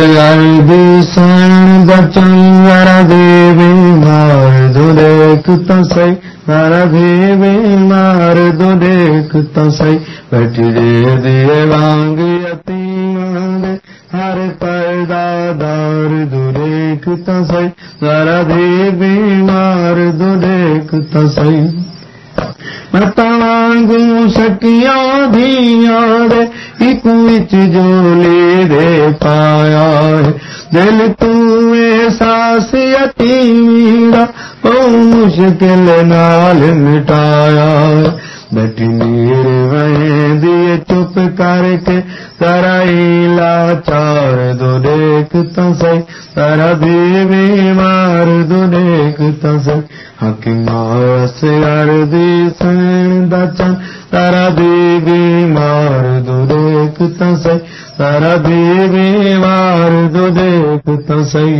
ગાય બીસણ બચાઈ માર દેવી માર દુ દેક તસાઈ માર દેવી માર દુ દેક તસાઈ પટિ દે દીવાંગ અતિ મહાદ હર પળ દાધાર દુ દેક તસાઈ માર દેવી માર દુ દેક તસાઈ મતાંગું સકિયા भी इक इतनी जो ले दे पाया है दिल तू ऐसा से अतीरा बहु मुश्किल नाल मिटाया नीर में दिए चुप करके तरा चार दो देख तो सही तरा देवी मार दो देख तो सही हकी मार से अर दी से चा तारा दीवी मार दू देव त सही तारा दीवी मार तूं किथां सही